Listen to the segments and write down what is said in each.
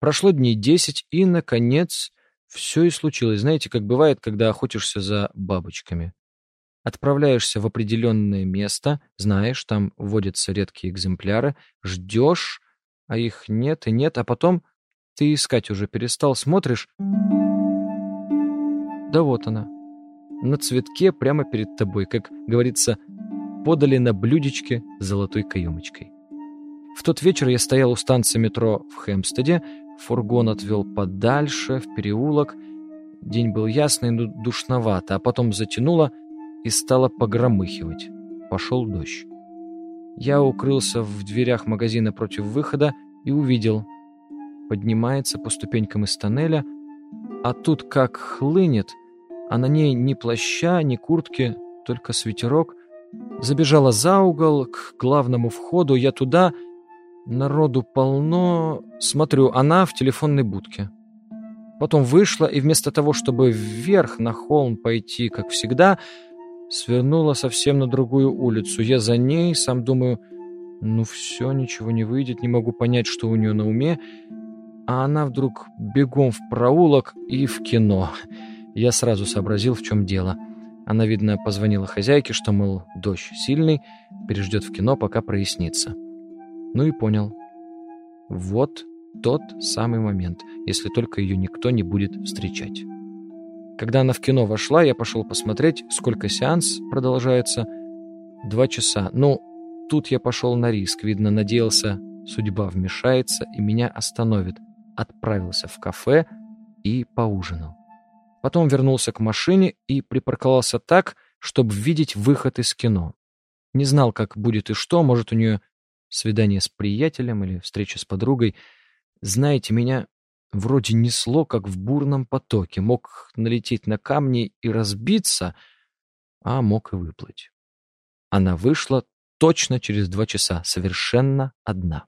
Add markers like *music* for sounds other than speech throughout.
Прошло дней десять, и, наконец, все и случилось. Знаете, как бывает, когда охотишься за бабочками. Отправляешься в определенное место, знаешь, там водятся редкие экземпляры, ждешь, а их нет и нет, а потом ты искать уже перестал, смотришь... Да вот она. На цветке прямо перед тобой, как говорится, подали на блюдечке золотой каемочкой. В тот вечер я стоял у станции метро в Хэмстеде, фургон отвел подальше, в переулок. День был ясный, но душновато, а потом затянуло и стало погромыхивать. Пошел дождь. Я укрылся в дверях магазина против выхода и увидел. Поднимается по ступенькам из тоннеля, а тут как хлынет, а на ней ни плаща, ни куртки, только свитерок. Забежала за угол к главному входу, я туда, народу полно. Смотрю, она в телефонной будке. Потом вышла и вместо того, чтобы вверх на холм пойти, как всегда, свернула совсем на другую улицу. Я за ней, сам думаю, ну все, ничего не выйдет, не могу понять, что у нее на уме. А она вдруг бегом в проулок и в кино. Я сразу сообразил, в чем дело. Она, видно, позвонила хозяйке, что, мол, дождь сильный, переждет в кино, пока прояснится. Ну и понял. Вот тот самый момент, если только ее никто не будет встречать. Когда она в кино вошла, я пошел посмотреть, сколько сеанс продолжается. Два часа. Ну, тут я пошел на риск. Видно, надеялся, судьба вмешается и меня остановит. Отправился в кафе и поужинал. Потом вернулся к машине и припарковался так, чтобы видеть выход из кино. Не знал, как будет и что, может, у нее свидание с приятелем или встреча с подругой. Знаете, меня вроде несло, как в бурном потоке. Мог налететь на камни и разбиться, а мог и выплыть. Она вышла точно через два часа, совершенно одна.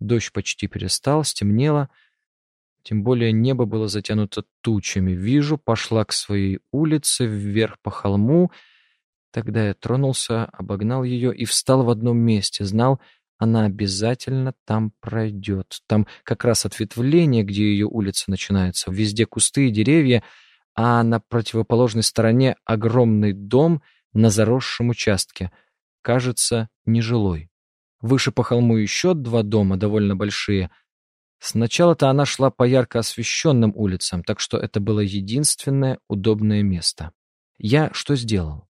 Дождь почти перестал, стемнело — тем более небо было затянуто тучами. Вижу, пошла к своей улице, вверх по холму. Тогда я тронулся, обогнал ее и встал в одном месте. Знал, она обязательно там пройдет. Там как раз ответвление, где ее улица начинается. Везде кусты и деревья, а на противоположной стороне огромный дом на заросшем участке. Кажется, нежилой. Выше по холму еще два дома, довольно большие — Сначала-то она шла по ярко освещенным улицам, так что это было единственное удобное место. Я что сделал?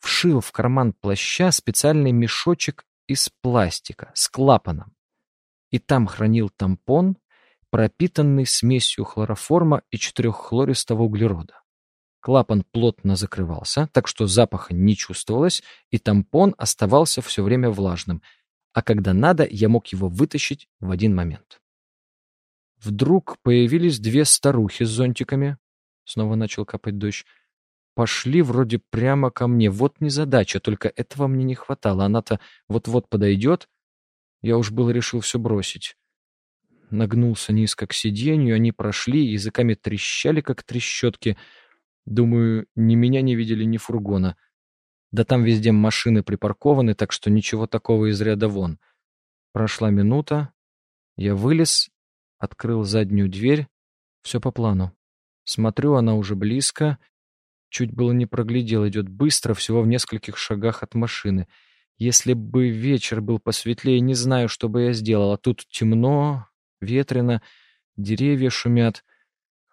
Вшил в карман плаща специальный мешочек из пластика с клапаном. И там хранил тампон, пропитанный смесью хлороформа и четыреххлористого углерода. Клапан плотно закрывался, так что запаха не чувствовалось, и тампон оставался все время влажным, а когда надо, я мог его вытащить в один момент. Вдруг появились две старухи с зонтиками. Снова начал капать дождь. Пошли вроде прямо ко мне. Вот незадача, только этого мне не хватало. Она-то вот-вот подойдет. Я уж было решил все бросить. Нагнулся низко к сиденью, они прошли, языками трещали, как трещотки. Думаю, ни меня не видели, ни фургона. Да там везде машины припаркованы, так что ничего такого из ряда вон. Прошла минута, я вылез Открыл заднюю дверь. Все по плану. Смотрю, она уже близко. Чуть было не проглядел, идет быстро, всего в нескольких шагах от машины. Если бы вечер был посветлее, не знаю, что бы я сделал. А тут темно, ветрено, деревья шумят,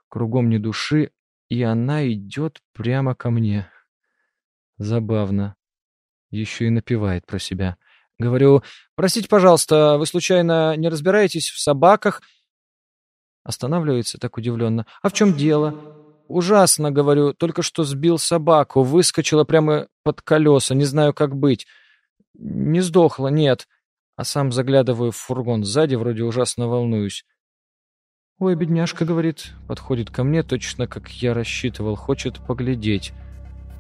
кругом ни души, и она идет прямо ко мне. Забавно. Еще и напевает про себя. Говорю, простите, пожалуйста, вы случайно не разбираетесь в собаках? Останавливается так удивленно. «А в чем дело?» «Ужасно, говорю. Только что сбил собаку. Выскочила прямо под колеса. Не знаю, как быть. Не сдохла, нет». А сам заглядываю в фургон сзади, вроде ужасно волнуюсь. «Ой, бедняжка», — говорит, подходит ко мне, точно как я рассчитывал, хочет поглядеть.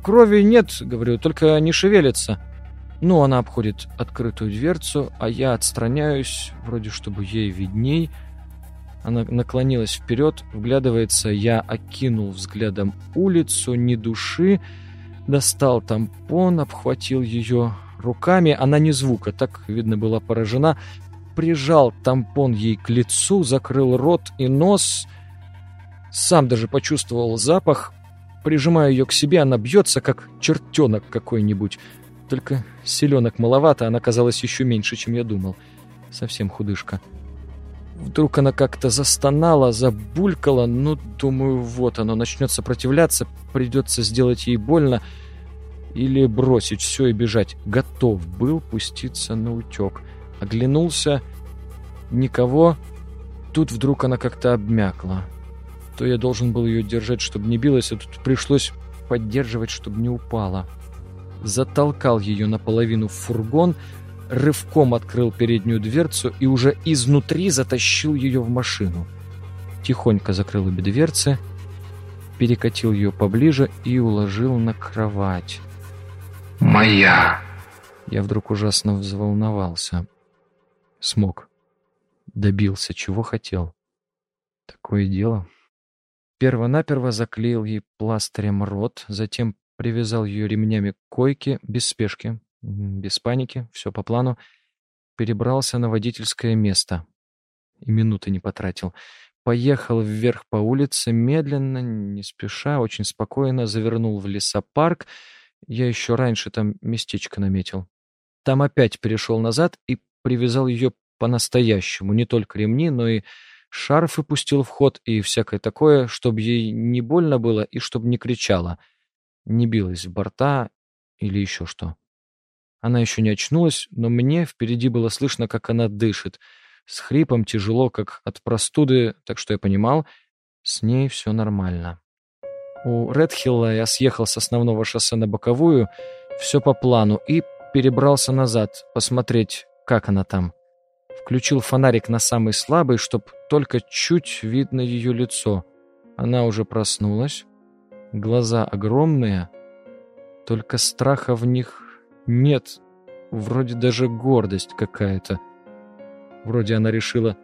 «Крови нет», — говорю, — «только не шевелится». Ну, она обходит открытую дверцу, а я отстраняюсь, вроде чтобы ей видней, — она наклонилась вперед, вглядывается, я окинул взглядом улицу, ни души, достал тампон, обхватил ее руками, она не звука, так, видно, была поражена. прижал тампон ей к лицу, закрыл рот и нос. Сам даже почувствовал запах. Прижимаю ее к себе, она бьется, как чертенок какой-нибудь. Только селенок маловато, она казалась еще меньше, чем я думал. Совсем худышка. Вдруг она как-то застонала, забулькала. Ну, думаю, вот оно, начнет сопротивляться, придется сделать ей больно или бросить все и бежать. Готов был пуститься на утек. Оглянулся. Никого. Тут вдруг она как-то обмякла. То я должен был ее держать, чтобы не билась, а тут пришлось поддерживать, чтобы не упала. Затолкал ее наполовину в фургон, рывком открыл переднюю дверцу и уже изнутри затащил ее в машину. Тихонько закрыл обе дверцы, перекатил ее поближе и уложил на кровать. «Моя!» Я вдруг ужасно взволновался. Смог. Добился, чего хотел. Такое дело. Первонаперво заклеил ей пластырем рот, затем привязал ее ремнями к койке, без спешки, без паники, все по плану, перебрался на водительское место. И минуты не потратил. Поехал вверх по улице, медленно, не спеша, очень спокойно завернул в лесопарк. Я еще раньше там местечко наметил. Там опять перешел назад и привязал ее по-настоящему. Не только ремни, но и шарфы пустил в ход и всякое такое, чтобы ей не больно было и чтобы не кричала. Не билась в борта или еще что. Она еще не очнулась, но мне впереди было слышно, как она дышит. С хрипом тяжело, как от простуды, так что я понимал, с ней все нормально. У Редхилла я съехал с основного шоссе на боковую, все по плану, и перебрался назад, посмотреть, как она там. Включил фонарик на самый слабый, чтоб только чуть видно ее лицо. Она уже проснулась. Глаза огромные, только страха в них нет, вроде даже гордость какая-то. Вроде она решила,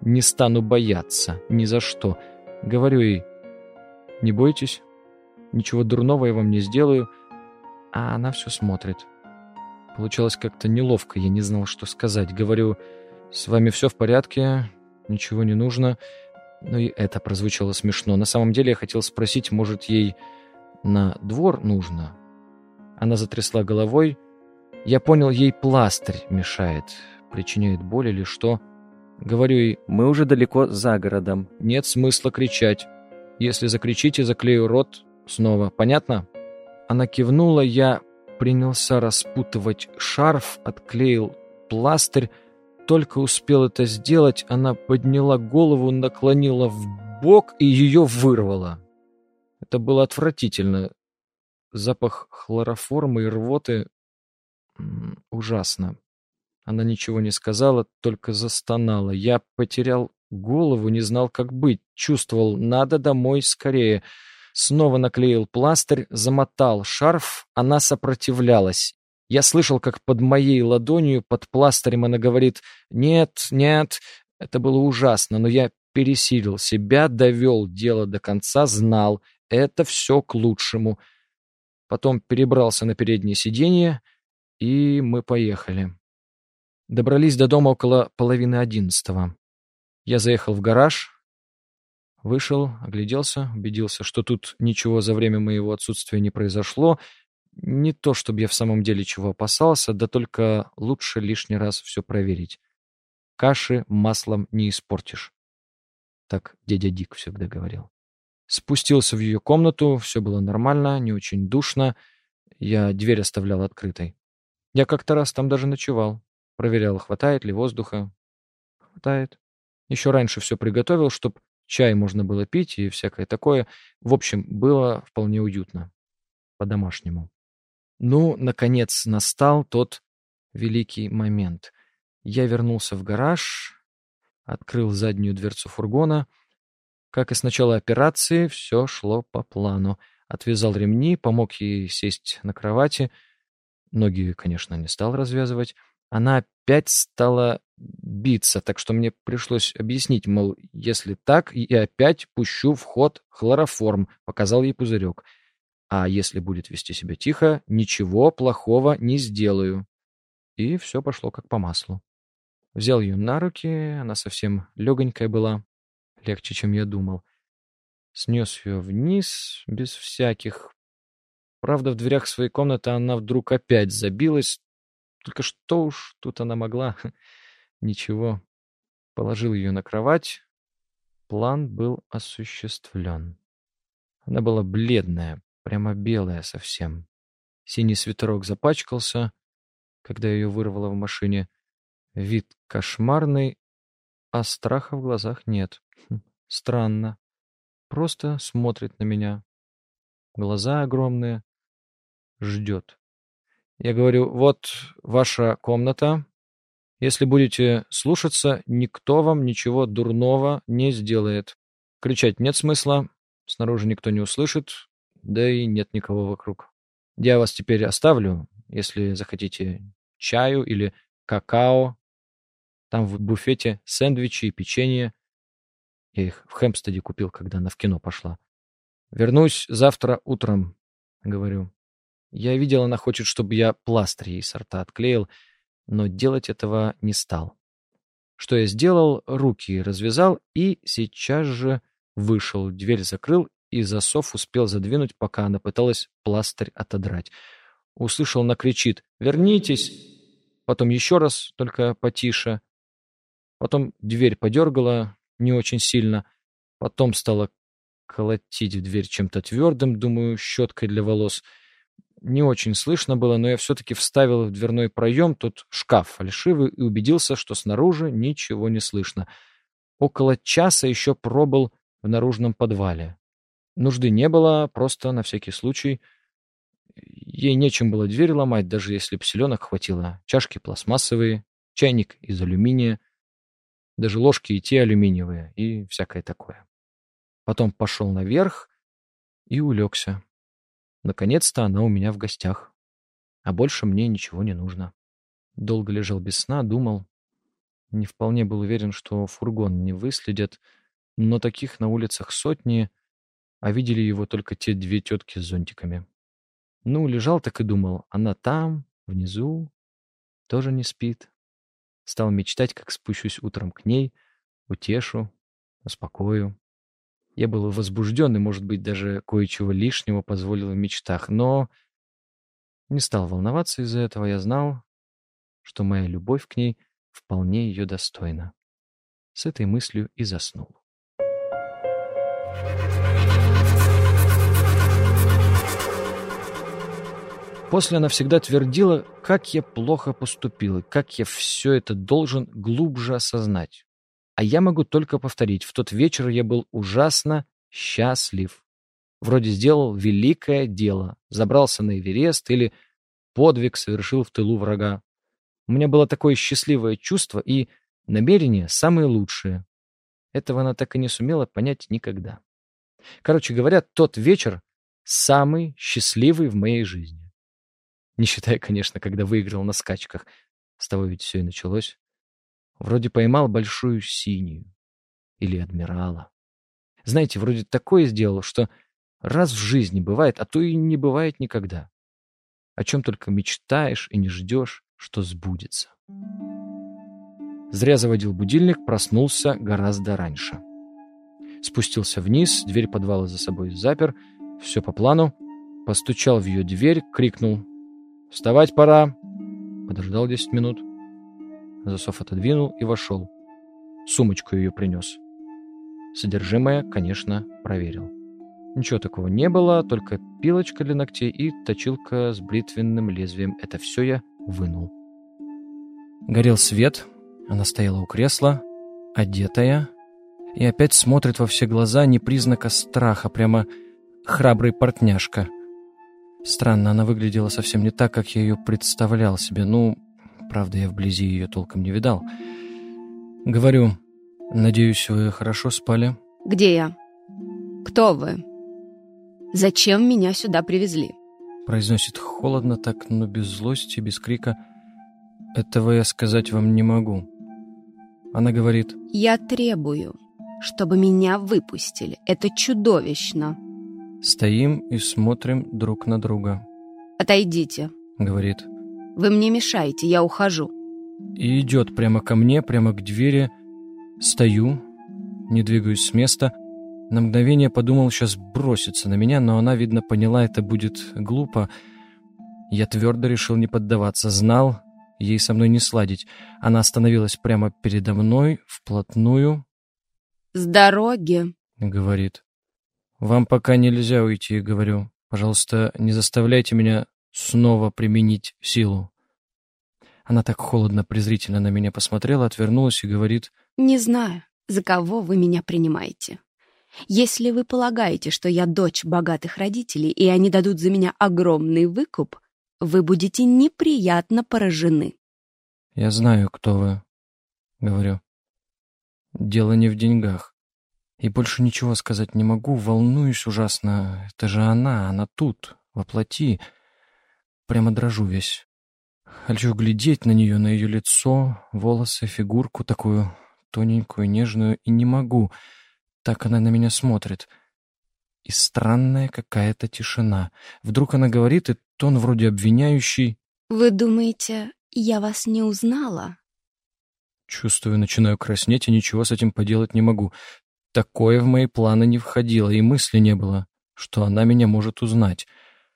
не стану бояться, ни за что. Говорю ей, не бойтесь, ничего дурного я вам не сделаю. А она все смотрит. Получалось как-то неловко, я не знал, что сказать. Говорю, с вами все в порядке, ничего не нужно. Ну и это прозвучало смешно. На самом деле я хотел спросить, может, ей на двор нужно? Она затрясла головой. Я понял, ей пластырь мешает, причиняет боль или что. Говорю ей, мы уже далеко за городом, нет смысла кричать. Если закричите, заклею рот снова. Понятно? Она кивнула, я принялся распутывать шарф, отклеил пластырь. Только успел это сделать, она подняла голову, наклонила в бок и ее вырвала. Это было отвратительно. Запах хлороформа и рвоты ужасно. Она ничего не сказала, только застонала. Я потерял голову, не знал, как быть. Чувствовал, надо домой скорее. Снова наклеил пластырь, замотал шарф, она сопротивлялась. Я слышал, как под моей ладонью, под пластырем она говорит «Нет, нет». Это было ужасно, но я пересилил себя, довел дело до конца, знал, это все к лучшему — потом перебрался на переднее сиденье, и мы поехали. Добрались до дома около половины одиннадцатого. Я заехал в гараж, вышел, огляделся, убедился, что тут ничего за время моего отсутствия не произошло. Не то, чтобы я в самом деле чего опасался, да только лучше лишний раз все проверить. Каши маслом не испортишь. Так дядя Дик всегда говорил. Спустился в ее комнату, все было нормально, не очень душно. Я дверь оставлял открытой. Я как-то раз там даже ночевал. Проверял, хватает ли воздуха. Хватает. Еще раньше все приготовил, чтобы чай можно было пить и всякое такое. В общем, было вполне уютно. По-домашнему. Ну, наконец, настал тот великий момент. Я вернулся в гараж, открыл заднюю дверцу фургона — как и с начала операции, все шло по плану. Отвязал ремни, помог ей сесть на кровати. Ноги, конечно, не стал развязывать. Она опять стала биться, так что мне пришлось объяснить, мол, если так, и опять пущу в ход хлороформ, показал ей пузырек. А если будет вести себя тихо, ничего плохого не сделаю. И все пошло как по маслу. Взял ее на руки, она совсем легонькая была, легче, чем я думал. Снес ее вниз, без всяких. Правда, в дверях своей комнаты она вдруг опять забилась. Только что уж тут она могла? *laughs* Ничего. Положил ее на кровать. План был осуществлен. Она была бледная, прямо белая совсем. Синий свитерок запачкался, когда ее вырвало в машине. Вид кошмарный, а страха в глазах нет. Хм, странно. Просто смотрит на меня. Глаза огромные. Ждет. Я говорю, вот ваша комната. Если будете слушаться, никто вам ничего дурного не сделает. Кричать нет смысла, снаружи никто не услышит, да и нет никого вокруг. Я вас теперь оставлю, если захотите чаю или какао. Там в буфете сэндвичи и печенье. Я их в Хэмпстеде купил, когда она в кино пошла. Вернусь завтра утром, говорю. Я видел, она хочет, чтобы я пластырь ей с отклеил, но делать этого не стал. Что я сделал? Руки развязал и сейчас же вышел, дверь закрыл и засов успел задвинуть, пока она пыталась пластырь отодрать. Услышал, она кричит «Вернитесь!» Потом еще раз, только потише. Потом дверь подергала не очень сильно. Потом стала колотить в дверь чем-то твердым, думаю, щеткой для волос — не очень слышно было, но я все-таки вставил в дверной проем тот шкаф фальшивый и убедился, что снаружи ничего не слышно. Около часа еще пробыл в наружном подвале. Нужды не было, просто на всякий случай. Ей нечем было дверь ломать, даже если б селенок хватило. Чашки пластмассовые, чайник из алюминия, даже ложки и те алюминиевые, и всякое такое. Потом пошел наверх и улегся. Наконец-то она у меня в гостях. А больше мне ничего не нужно. Долго лежал без сна, думал. Не вполне был уверен, что фургон не выследят, но таких на улицах сотни, а видели его только те две тетки с зонтиками. Ну, лежал так и думал, она там, внизу, тоже не спит. Стал мечтать, как спущусь утром к ней, утешу, успокою. Я был возбужден и, может быть, даже кое-чего лишнего позволил в мечтах, но не стал волноваться из-за этого. Я знал, что моя любовь к ней вполне ее достойна. С этой мыслью и заснул. После она всегда твердила, как я плохо поступил, и как я все это должен глубже осознать. А я могу только повторить, в тот вечер я был ужасно счастлив. Вроде сделал великое дело, забрался на Эверест или подвиг совершил в тылу врага. У меня было такое счастливое чувство и намерения самые лучшие. Этого она так и не сумела понять никогда. Короче говоря, тот вечер самый счастливый в моей жизни. Не считая, конечно, когда выиграл на скачках. С того ведь все и началось. Вроде поймал большую синюю. Или адмирала. Знаете, вроде такое сделал, что раз в жизни бывает, а то и не бывает никогда. О чем только мечтаешь и не ждешь, что сбудется. Зря заводил будильник, проснулся гораздо раньше. Спустился вниз, дверь подвала за собой запер, все по плану. Постучал в ее дверь, крикнул «Вставать пора!» Подождал десять минут. Засов отодвинул и вошел. Сумочку ее принес. Содержимое, конечно, проверил. Ничего такого не было, только пилочка для ногтей и точилка с бритвенным лезвием. Это все я вынул. Горел свет, она стояла у кресла, одетая, и опять смотрит во все глаза, не признака страха, прямо храбрый портняшка. Странно, она выглядела совсем не так, как я ее представлял себе. Ну, Правда, я вблизи ее толком не видал. Говорю, надеюсь, вы хорошо спали? Где я? Кто вы? Зачем меня сюда привезли? Произносит холодно так, но без злости, без крика. Этого я сказать вам не могу. Она говорит... Я требую, чтобы меня выпустили. Это чудовищно. Стоим и смотрим друг на друга. Отойдите. Говорит. Вы мне мешаете, я ухожу. и идет прямо ко мне, прямо к двери. Стою, не двигаюсь с места. На мгновение подумал, сейчас бросится на меня, но она, видно, поняла, это будет глупо. Я твердо решил не поддаваться, знал, ей со мной не сладить. Она остановилась прямо передо мной, вплотную. «С дороги», — говорит. «Вам пока нельзя уйти», — говорю. «Пожалуйста, не заставляйте меня снова применить силу». Она так холодно, презрительно на меня посмотрела, отвернулась и говорит... «Не знаю, за кого вы меня принимаете. Если вы полагаете, что я дочь богатых родителей, и они дадут за меня огромный выкуп, вы будете неприятно поражены». «Я знаю, кто вы», — говорю. «Дело не в деньгах. И больше ничего сказать не могу, волнуюсь ужасно. Это же она, она тут, воплоти. Прямо дрожу весь. Хочу глядеть на нее, на ее лицо, волосы, фигурку такую тоненькую, нежную, и не могу. Так она на меня смотрит. И странная какая-то тишина. Вдруг она говорит, и тон вроде обвиняющий. «Вы думаете, я вас не узнала?» Чувствую, начинаю краснеть, и ничего с этим поделать не могу. Такое в мои планы не входило, и мысли не было, что она меня может узнать.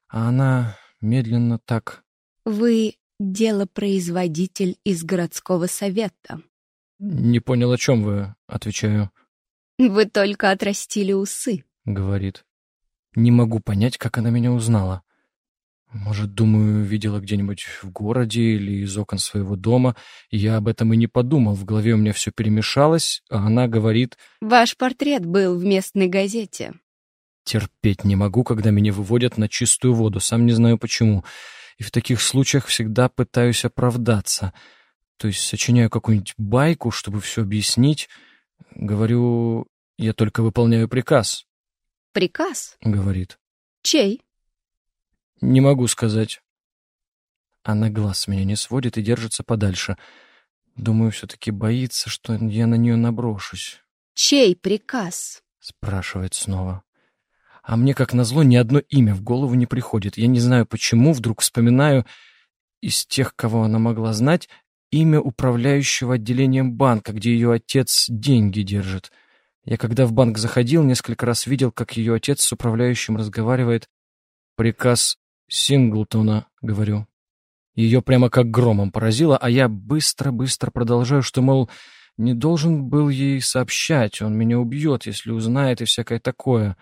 А она медленно так... «Вы делопроизводитель из городского совета». «Не понял, о чем вы?» — отвечаю. «Вы только отрастили усы», — говорит. «Не могу понять, как она меня узнала. Может, думаю, видела где-нибудь в городе или из окон своего дома. Я об этом и не подумал. В голове у меня все перемешалось, а она говорит... «Ваш портрет был в местной газете». Терпеть не могу, когда меня выводят на чистую воду, сам не знаю почему и в таких случаях всегда пытаюсь оправдаться. То есть сочиняю какую-нибудь байку, чтобы все объяснить. Говорю, я только выполняю приказ. «Приказ?» — говорит. «Чей?» «Не могу сказать». Она глаз меня не сводит и держится подальше. Думаю, все-таки боится, что я на нее наброшусь. «Чей приказ?» — спрашивает снова. А мне, как назло, ни одно имя в голову не приходит. Я не знаю почему, вдруг вспоминаю из тех, кого она могла знать, имя управляющего отделением банка, где ее отец деньги держит. Я когда в банк заходил, несколько раз видел, как ее отец с управляющим разговаривает. «Приказ Синглтона», — говорю. Ее прямо как громом поразило, а я быстро-быстро продолжаю, что, мол, не должен был ей сообщать, он меня убьет, если узнает и всякое такое.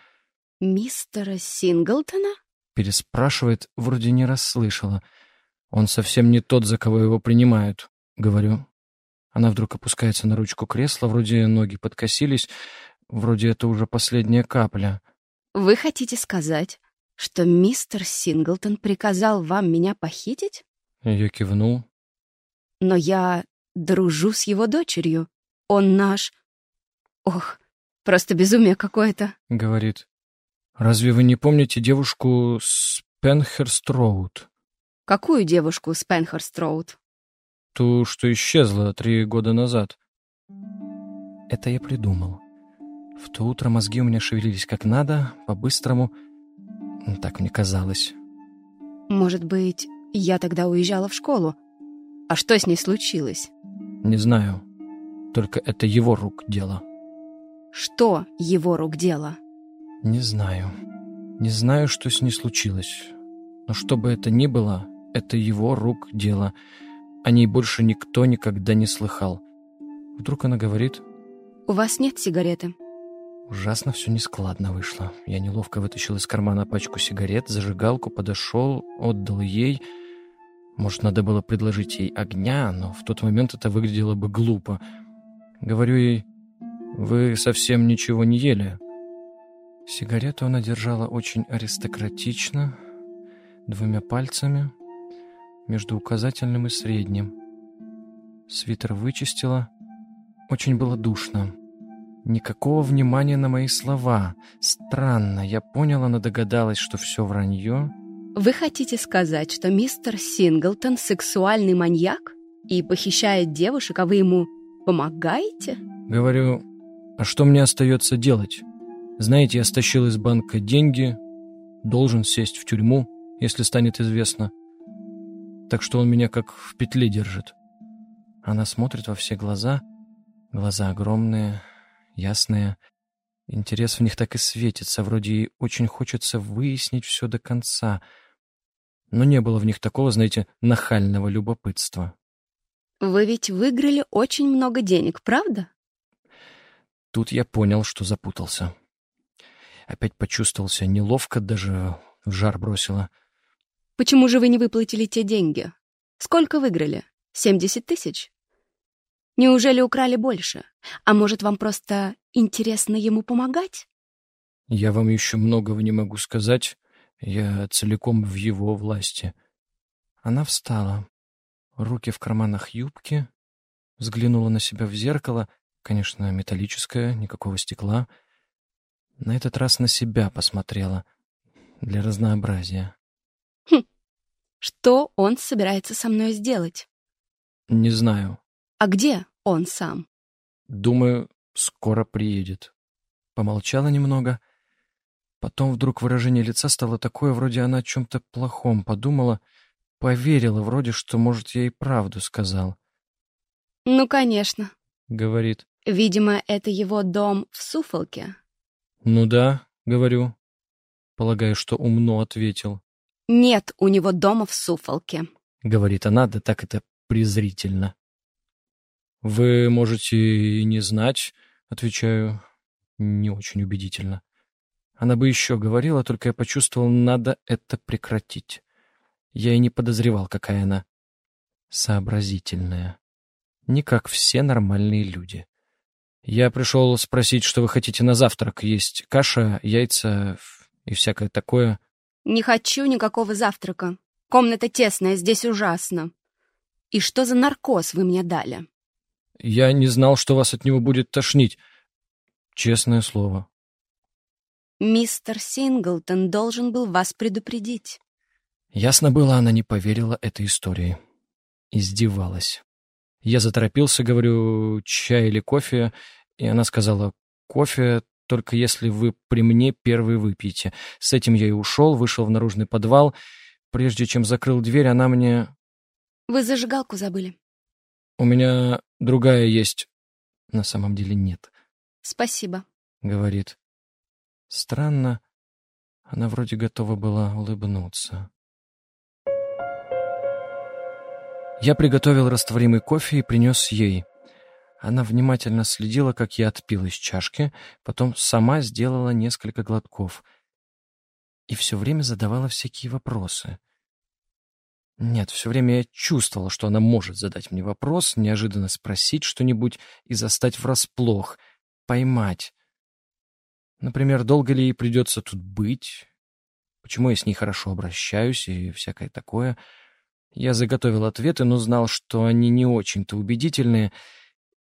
«Мистера Синглтона?» Переспрашивает, вроде не расслышала. «Он совсем не тот, за кого его принимают», — говорю. Она вдруг опускается на ручку кресла, вроде ноги подкосились, вроде это уже последняя капля. «Вы хотите сказать, что мистер Синглтон приказал вам меня похитить?» Я кивнул. «Но я дружу с его дочерью. Он наш... Ох, просто безумие какое-то», — говорит. «Разве вы не помните девушку с Пенхерст-Роуд?» «Какую девушку с Пенхерст-Роуд?» «Ту, что исчезла три года назад». Это я придумал. В то утро мозги у меня шевелились как надо, по-быстрому. Так мне казалось. «Может быть, я тогда уезжала в школу? А что с ней случилось?» «Не знаю. Только это его рук дело». «Что его рук дело?» Не знаю. Не знаю, что с ней случилось. Но что бы это ни было, это его рук дело. О ней больше никто никогда не слыхал. Вдруг она говорит... «У вас нет сигареты?» Ужасно все нескладно вышло. Я неловко вытащил из кармана пачку сигарет, зажигалку, подошел, отдал ей. Может, надо было предложить ей огня, но в тот момент это выглядело бы глупо. Говорю ей, «Вы совсем ничего не ели?» Сигарету она держала очень аристократично, двумя пальцами, между указательным и средним. Свитер вычистила. Очень было душно. Никакого внимания на мои слова. Странно, я понял, она догадалась, что все вранье. Вы хотите сказать, что мистер Синглтон сексуальный маньяк и похищает девушек, а вы ему помогаете? Говорю, а что мне остается делать? Знаете, я стащил из банка деньги, должен сесть в тюрьму, если станет известно. Так что он меня как в петле держит. Она смотрит во все глаза. Глаза огромные, ясные. Интерес в них так и светится. Вроде ей очень хочется выяснить все до конца. Но не было в них такого, знаете, нахального любопытства. Вы ведь выиграли очень много денег, правда? Тут я понял, что запутался. Опять почувствовался неловко, даже в жар бросило. Почему же вы не выплатили те деньги? Сколько выиграли? Семьдесят тысяч? Неужели украли больше? А может, вам просто интересно ему помогать? Я вам еще многого не могу сказать. Я целиком в его власти. Она встала. Руки в карманах юбки. Взглянула на себя в зеркало. Конечно, металлическое, никакого стекла. На этот раз на себя посмотрела. Для разнообразия. Хм. Что он собирается со мной сделать? Не знаю. А где он сам? Думаю, скоро приедет. Помолчала немного. Потом вдруг выражение лица стало такое, вроде она о чем-то плохом подумала, поверила вроде, что, может, я и правду сказал. «Ну, конечно», — говорит. «Видимо, это его дом в Суфолке». «Ну да», — говорю. Полагаю, что умно ответил. «Нет у него дома в Суфолке», — говорит она, да так это презрительно. «Вы можете и не знать», — отвечаю, не очень убедительно. Она бы еще говорила, только я почувствовал, надо это прекратить. Я и не подозревал, какая она сообразительная. Не как все нормальные люди. Я пришел спросить, что вы хотите на завтрак. Есть каша, яйца и всякое такое. Не хочу никакого завтрака. Комната тесная, здесь ужасно. И что за наркоз вы мне дали? Я не знал, что вас от него будет тошнить. Честное слово. Мистер Синглтон должен был вас предупредить. Ясно было, она не поверила этой истории. Издевалась. Я заторопился, говорю, чай или кофе, и она сказала, кофе, только если вы при мне первый выпьете. С этим я и ушел, вышел в наружный подвал. Прежде чем закрыл дверь, она мне... Вы зажигалку забыли. У меня другая есть. На самом деле нет. Спасибо. Говорит. Странно. Она вроде готова была улыбнуться. Я приготовил растворимый кофе и принес ей. Она внимательно следила, как я отпил из чашки, потом сама сделала несколько глотков. И все время задавала всякие вопросы. Нет, все время я чувствовала, что она может задать мне вопрос, неожиданно спросить что-нибудь и застать врасплох, поймать. Например, долго ли ей придется тут быть, почему я с ней хорошо обращаюсь и всякое такое. Я заготовил ответы, но знал, что они не очень-то убедительные.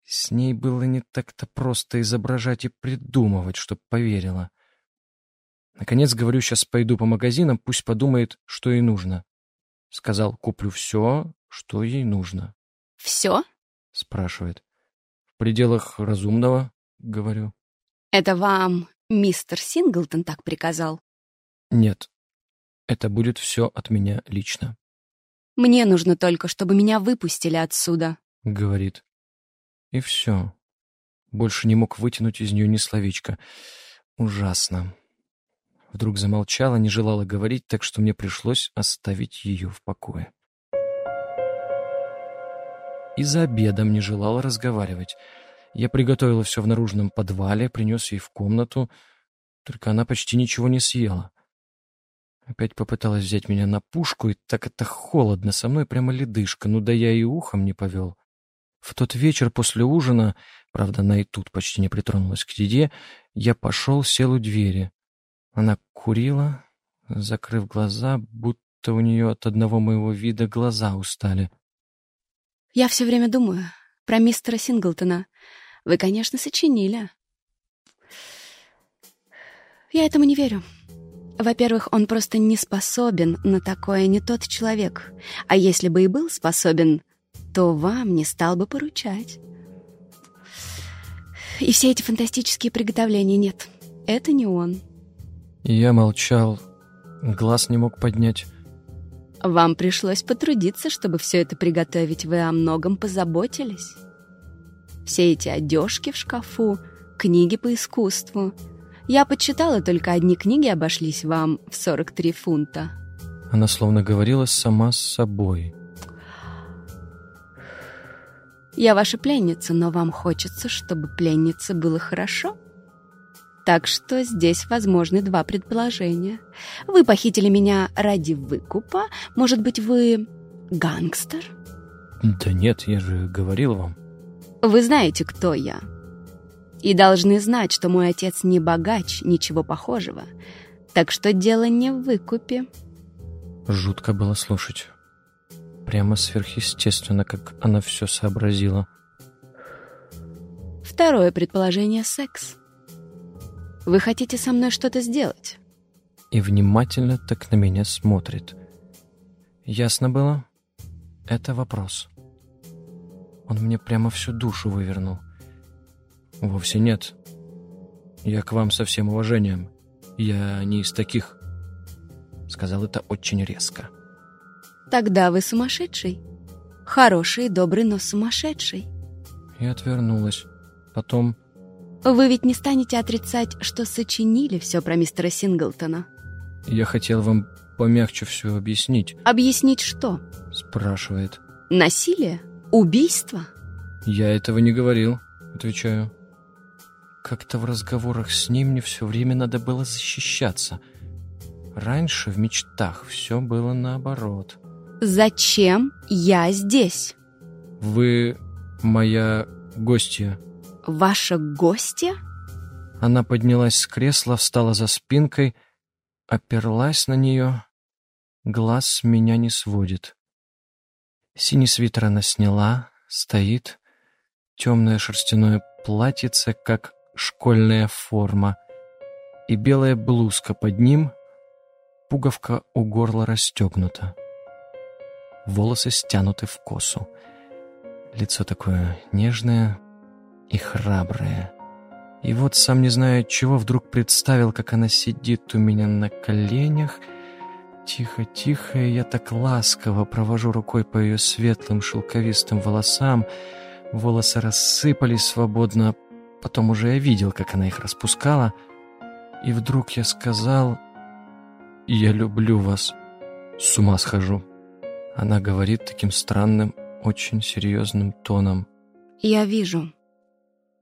С ней было не так-то просто изображать и придумывать, чтоб поверила. Наконец, говорю, сейчас пойду по магазинам, пусть подумает, что ей нужно. Сказал, куплю все, что ей нужно. «Все?» — спрашивает. «В пределах разумного», — говорю. «Это вам мистер Синглтон так приказал?» «Нет, это будет все от меня лично». «Мне нужно только, чтобы меня выпустили отсюда», — говорит. И все. Больше не мог вытянуть из нее ни словечка. Ужасно. Вдруг замолчала, не желала говорить, так что мне пришлось оставить ее в покое. И за обедом не желала разговаривать. Я приготовила все в наружном подвале, принес ей в комнату, только она почти ничего не съела. Опять попыталась взять меня на пушку, и так это холодно, со мной прямо ледышка, ну да я и ухом не повел. В тот вечер после ужина, правда, она и тут почти не притронулась к еде, я пошел, сел у двери. Она курила, закрыв глаза, будто у нее от одного моего вида глаза устали. «Я все время думаю про мистера Синглтона. Вы, конечно, сочинили». «Я этому не верю. Во-первых, он просто не способен на такое, не тот человек. А если бы и был способен, то вам не стал бы поручать. И все эти фантастические приготовления нет. Это не он». Я молчал, глаз не мог поднять. Вам пришлось потрудиться, чтобы все это приготовить. Вы о многом позаботились. Все эти одежки в шкафу, книги по искусству. Я подсчитала, только одни книги обошлись вам в 43 фунта. Она словно говорила сама с собой. Я ваша пленница, но вам хочется, чтобы пленнице было хорошо? Так что здесь возможны два предположения. Вы похитили меня ради выкупа. Может быть, вы гангстер? Да нет, я же говорил вам. Вы знаете, кто я. И должны знать, что мой отец не богач, ничего похожего. Так что дело не в выкупе. Жутко было слушать. Прямо сверхъестественно, как она все сообразила. Второе предположение — секс. Вы хотите со мной что-то сделать? И внимательно так на меня смотрит. Ясно было? Это вопрос. Он мне прямо всю душу вывернул. Вовсе нет. Я к вам со всем уважением. Я не из таких. Сказал это очень резко. Тогда вы сумасшедший. Хороший, добрый, но сумасшедший. И отвернулась. Потом вы ведь не станете отрицать, что сочинили все про мистера Синглтона? Я хотел вам помягче все объяснить. Объяснить что? Спрашивает. Насилие? Убийство? Я этого не говорил, отвечаю. Как-то в разговорах с ним мне все время надо было защищаться. Раньше в мечтах все было наоборот. Зачем я здесь? Вы моя гостья ваша гостья?» Она поднялась с кресла, встала за спинкой, оперлась на нее. Глаз меня не сводит. Синий свитер она сняла, стоит. Темное шерстяное платьице, как школьная форма. И белая блузка под ним, пуговка у горла расстегнута. Волосы стянуты в косу. Лицо такое нежное, и храбрая. И вот, сам не знаю чего, вдруг представил, как она сидит у меня на коленях. Тихо-тихо, и я так ласково провожу рукой по ее светлым шелковистым волосам. Волосы рассыпались свободно, потом уже я видел, как она их распускала. И вдруг я сказал, «Я люблю вас, с ума схожу». Она говорит таким странным, очень серьезным тоном. «Я вижу»,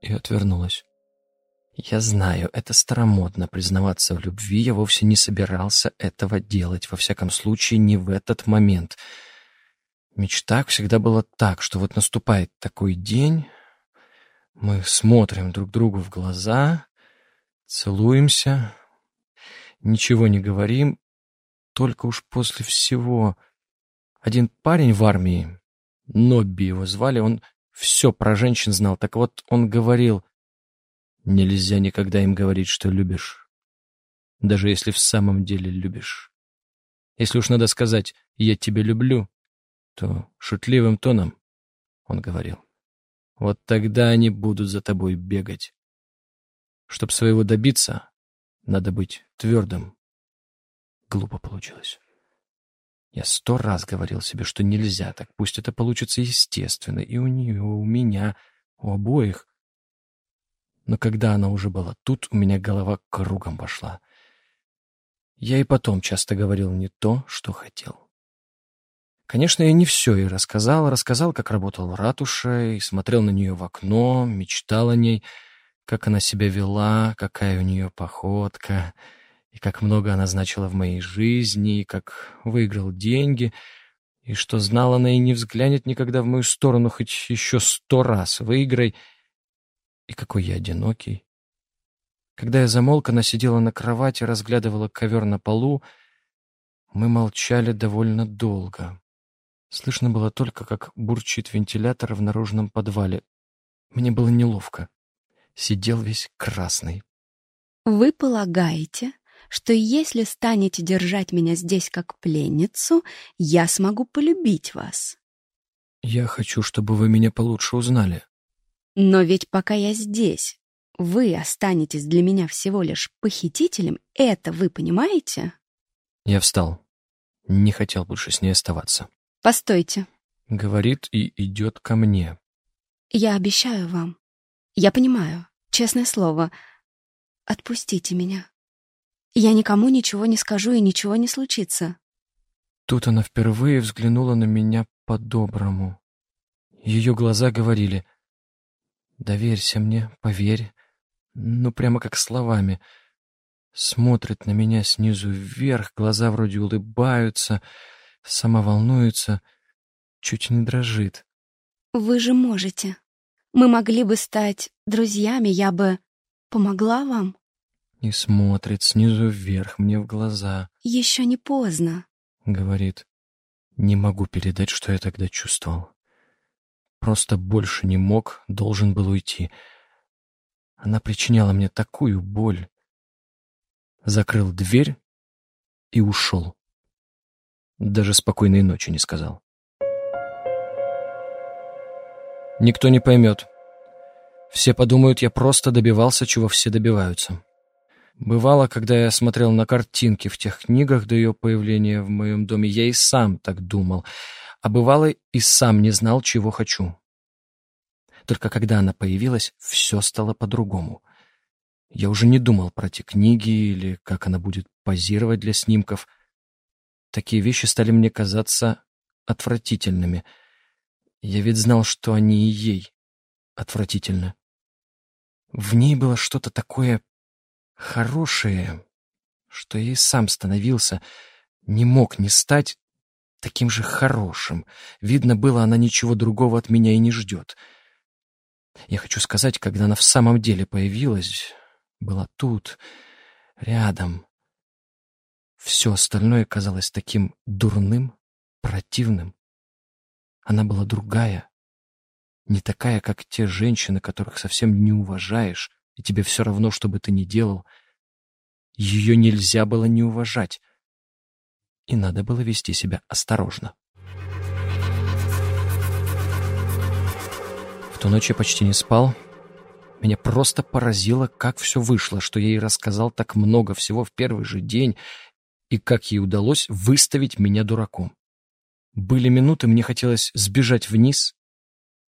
и отвернулась. Я знаю, это старомодно признаваться в любви, я вовсе не собирался этого делать, во всяком случае, не в этот момент. В мечтах всегда было так, что вот наступает такой день, мы смотрим друг другу в глаза, целуемся, ничего не говорим, только уж после всего. Один парень в армии, Нобби его звали, он все про женщин знал. Так вот, он говорил, нельзя никогда им говорить, что любишь. Даже если в самом деле любишь. Если уж надо сказать «я тебя люблю», то шутливым тоном он говорил. Вот тогда они будут за тобой бегать. Чтоб своего добиться, надо быть твердым. Глупо получилось. Я сто раз говорил себе, что нельзя так, пусть это получится естественно, и у нее, у меня, у обоих. Но когда она уже была тут, у меня голова кругом пошла. Я и потом часто говорил не то, что хотел. Конечно, я не все ей рассказал. Рассказал, как работал в ратуше, и смотрел на нее в окно, мечтал о ней, как она себя вела, какая у нее походка — и как много она значила в моей жизни, и как выиграл деньги, и что знала она и не взглянет никогда в мою сторону хоть еще сто раз. Выиграй. И какой я одинокий. Когда я замолк, она сидела на кровати, разглядывала ковер на полу. Мы молчали довольно долго. Слышно было только, как бурчит вентилятор в наружном подвале. Мне было неловко. Сидел весь красный. «Вы полагаете, что если станете держать меня здесь как пленницу, я смогу полюбить вас. Я хочу, чтобы вы меня получше узнали. Но ведь пока я здесь, вы останетесь для меня всего лишь похитителем, это вы понимаете? Я встал. Не хотел больше с ней оставаться. Постойте. Говорит и идет ко мне. Я обещаю вам. Я понимаю, честное слово. Отпустите меня. Я никому ничего не скажу, и ничего не случится. Тут она впервые взглянула на меня по-доброму. Ее глаза говорили «Доверься мне, поверь». Ну, прямо как словами. Смотрит на меня снизу вверх, глаза вроде улыбаются, сама волнуется, чуть не дрожит. «Вы же можете. Мы могли бы стать друзьями, я бы помогла вам». И смотрит снизу вверх мне в глаза. «Еще не поздно», — говорит. Не могу передать, что я тогда чувствовал. Просто больше не мог, должен был уйти. Она причиняла мне такую боль. Закрыл дверь и ушел. Даже спокойной ночи не сказал. Никто не поймет. Все подумают, я просто добивался, чего все добиваются. Бывало, когда я смотрел на картинки в тех книгах до ее появления в моем доме, я и сам так думал, а бывало и сам не знал, чего хочу. Только когда она появилась, все стало по-другому. Я уже не думал про те книги или как она будет позировать для снимков. Такие вещи стали мне казаться отвратительными. Я ведь знал, что они и ей отвратительны. В ней было что-то такое хорошее, что я и сам становился, не мог не стать таким же хорошим. Видно было, она ничего другого от меня и не ждет. Я хочу сказать, когда она в самом деле появилась, была тут, рядом, все остальное казалось таким дурным, противным. Она была другая, не такая, как те женщины, которых совсем не уважаешь, и тебе все равно, что бы ты ни делал. Ее нельзя было не уважать, и надо было вести себя осторожно. В ту ночь я почти не спал. Меня просто поразило, как все вышло, что я ей рассказал так много всего в первый же день, и как ей удалось выставить меня дураком. Были минуты, мне хотелось сбежать вниз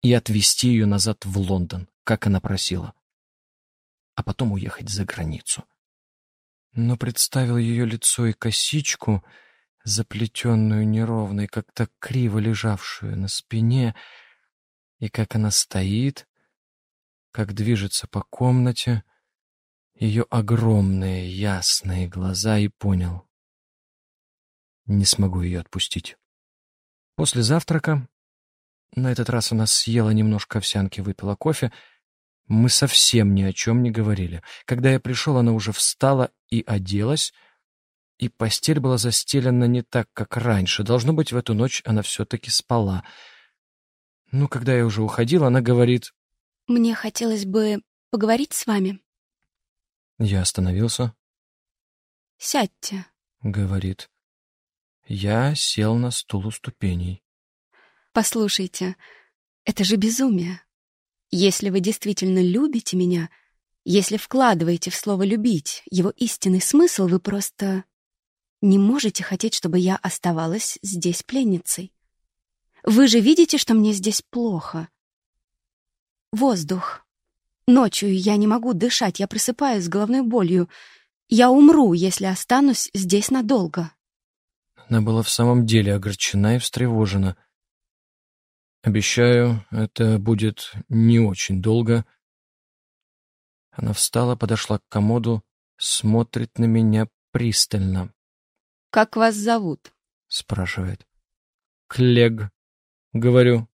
и отвезти ее назад в Лондон, как она просила а потом уехать за границу. Но представил ее лицо и косичку, заплетенную неровной, как-то криво лежавшую на спине, и как она стоит, как движется по комнате, ее огромные ясные глаза, и понял. Не смогу ее отпустить. После завтрака, на этот раз она съела немножко овсянки, выпила кофе — мы совсем ни о чем не говорили. Когда я пришел, она уже встала и оделась, и постель была застелена не так, как раньше. Должно быть, в эту ночь она все-таки спала. Ну, когда я уже уходил, она говорит... «Мне хотелось бы поговорить с вами». Я остановился. «Сядьте», — говорит. Я сел на стул у ступеней. «Послушайте, это же безумие. Если вы действительно любите меня, если вкладываете в слово «любить» его истинный смысл, вы просто не можете хотеть, чтобы я оставалась здесь пленницей. Вы же видите, что мне здесь плохо. Воздух. Ночью я не могу дышать, я просыпаюсь с головной болью. Я умру, если останусь здесь надолго. Она была в самом деле огорчена и встревожена. Обещаю, это будет не очень долго. Она встала, подошла к комоду, смотрит на меня пристально. «Как вас зовут?» — спрашивает. «Клег», — говорю.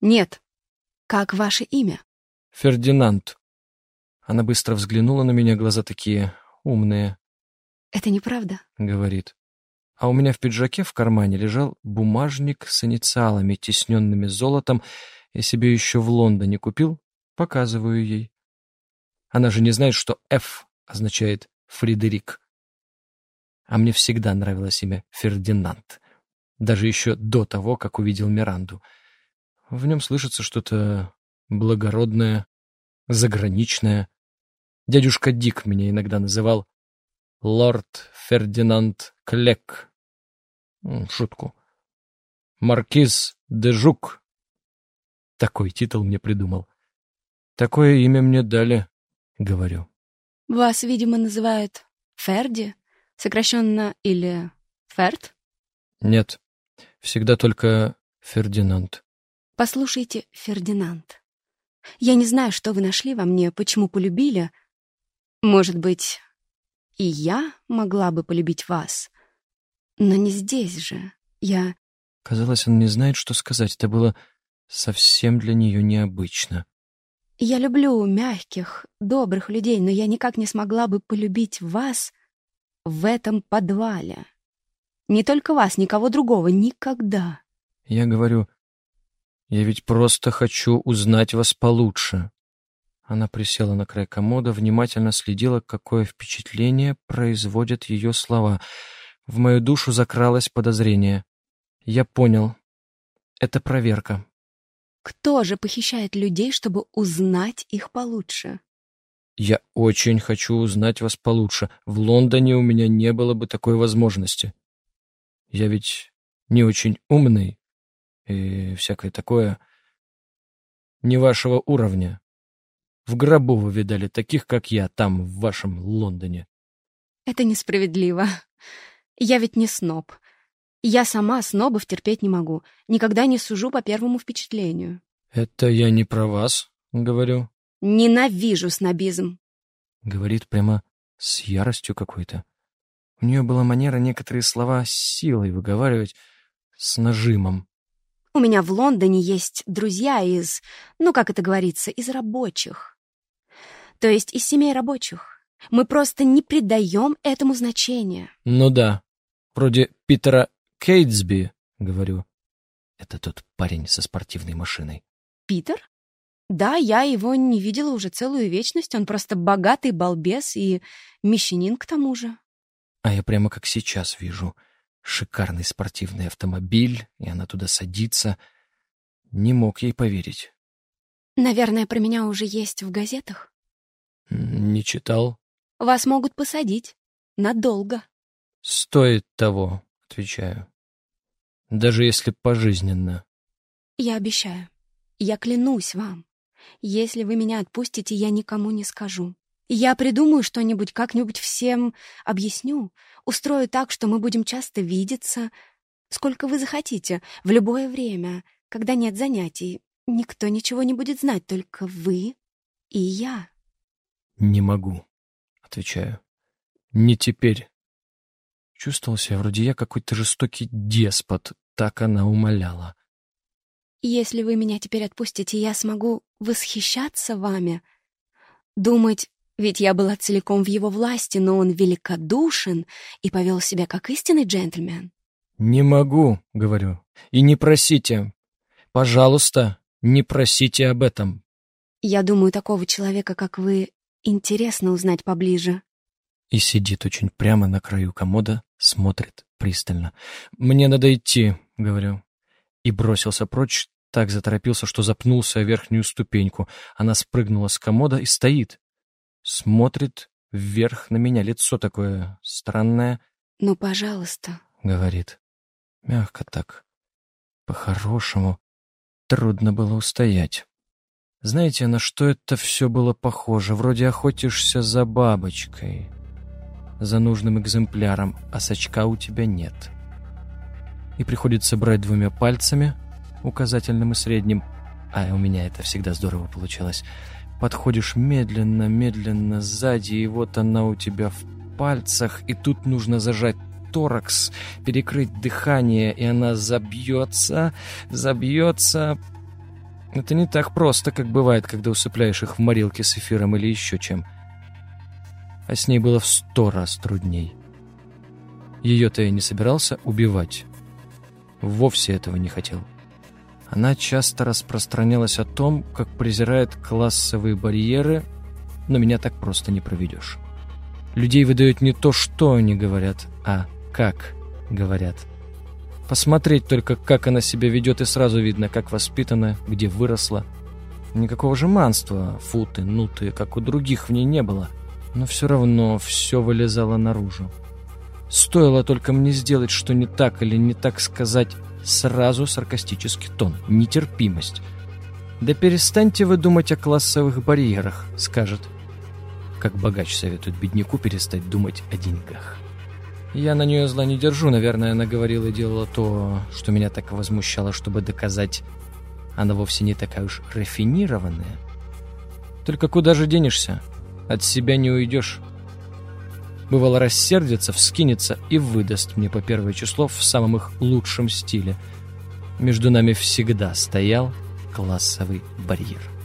«Нет. Как ваше имя?» «Фердинанд». Она быстро взглянула на меня, глаза такие умные. «Это неправда», — говорит а у меня в пиджаке в кармане лежал бумажник с инициалами, тесненными золотом. Я себе еще в Лондоне купил, показываю ей. Она же не знает, что «Ф» означает «Фредерик». А мне всегда нравилось имя Фердинанд, даже еще до того, как увидел Миранду. В нем слышится что-то благородное, заграничное. Дядюшка Дик меня иногда называл лорд Фердинанд Клек. Шутку. Маркиз де Жук. Такой титул мне придумал. Такое имя мне дали, говорю. Вас, видимо, называют Ферди, сокращенно или Ферд? Нет, всегда только Фердинанд. Послушайте, Фердинанд. Я не знаю, что вы нашли во мне, почему полюбили. Может быть, и я могла бы полюбить вас. Но не здесь же. Я... Казалось, он не знает, что сказать. Это было совсем для нее необычно. Я люблю мягких, добрых людей, но я никак не смогла бы полюбить вас в этом подвале. Не только вас, никого другого, никогда. Я говорю, я ведь просто хочу узнать вас получше. Она присела на край комода, внимательно следила, какое впечатление производят ее слова. В мою душу закралось подозрение. Я понял. Это проверка. Кто же похищает людей, чтобы узнать их получше? Я очень хочу узнать вас получше. В Лондоне у меня не было бы такой возможности. Я ведь не очень умный и всякое такое. Не вашего уровня. В гробу вы видали таких, как я, там, в вашем Лондоне. Это несправедливо. Я ведь не сноб. Я сама снобов терпеть не могу. Никогда не сужу по первому впечатлению. Это я не про вас, говорю. Ненавижу снобизм. Говорит прямо с яростью какой-то. У нее была манера некоторые слова с силой выговаривать, с нажимом. У меня в Лондоне есть друзья из, ну, как это говорится, из рабочих. То есть из семей рабочих. Мы просто не придаем этому значения. Ну да. Вроде Питера Кейтсби, говорю. Это тот парень со спортивной машиной. Питер? Да, я его не видела уже целую вечность. Он просто богатый балбес и мещанин к тому же. А я прямо как сейчас вижу. Шикарный спортивный автомобиль, и она туда садится. Не мог ей поверить. Наверное, про меня уже есть в газетах. Не читал. Вас могут посадить. Надолго. Стоит того, отвечаю. Даже если пожизненно. Я обещаю. Я клянусь вам. Если вы меня отпустите, я никому не скажу. Я придумаю что-нибудь, как-нибудь всем объясню. Устрою так, что мы будем часто видеться. Сколько вы захотите, в любое время, когда нет занятий. Никто ничего не будет знать, только вы и я. «Не могу», — отвечаю. «Не теперь». Чувствовал себя вроде я какой-то жестокий деспот, так она умоляла. «Если вы меня теперь отпустите, я смогу восхищаться вами, думать, ведь я была целиком в его власти, но он великодушен и повел себя как истинный джентльмен». «Не могу», — говорю, — «и не просите. Пожалуйста, не просите об этом». «Я думаю, такого человека, как вы, Интересно узнать поближе. И сидит очень прямо на краю комода, смотрит пристально. «Мне надо идти», — говорю. И бросился прочь, так заторопился, что запнулся о верхнюю ступеньку. Она спрыгнула с комода и стоит. Смотрит вверх на меня, лицо такое странное. «Ну, пожалуйста», — говорит. Мягко так, по-хорошему. Трудно было устоять. Знаете, на что это все было похоже? Вроде охотишься за бабочкой, за нужным экземпляром, а сачка у тебя нет. И приходится брать двумя пальцами, указательным и средним, а у меня это всегда здорово получалось. Подходишь медленно, медленно сзади, и вот она у тебя в пальцах, и тут нужно зажать торакс, перекрыть дыхание, и она забьется, забьется, это не так просто, как бывает, когда усыпляешь их в морилке с эфиром или еще чем. А с ней было в сто раз трудней. Ее-то я не собирался убивать. Вовсе этого не хотел. Она часто распространялась о том, как презирает классовые барьеры, но меня так просто не проведешь. Людей выдают не то, что они говорят, а как говорят. Посмотреть только, как она себя ведет, и сразу видно, как воспитана, где выросла. Никакого жеманства, футы, нуты, как у других в ней не было. Но все равно все вылезало наружу. Стоило только мне сделать, что не так или не так сказать, сразу саркастический тон, нетерпимость. «Да перестаньте вы думать о классовых барьерах», — скажет. Как богач советует бедняку перестать думать о деньгах. Я на нее зла не держу, наверное, она говорила и делала то, что меня так возмущало, чтобы доказать, она вовсе не такая уж рафинированная. Только куда же денешься? От себя не уйдешь. Бывало, рассердится, вскинется и выдаст мне по первое число в самом их лучшем стиле. Между нами всегда стоял классовый барьер.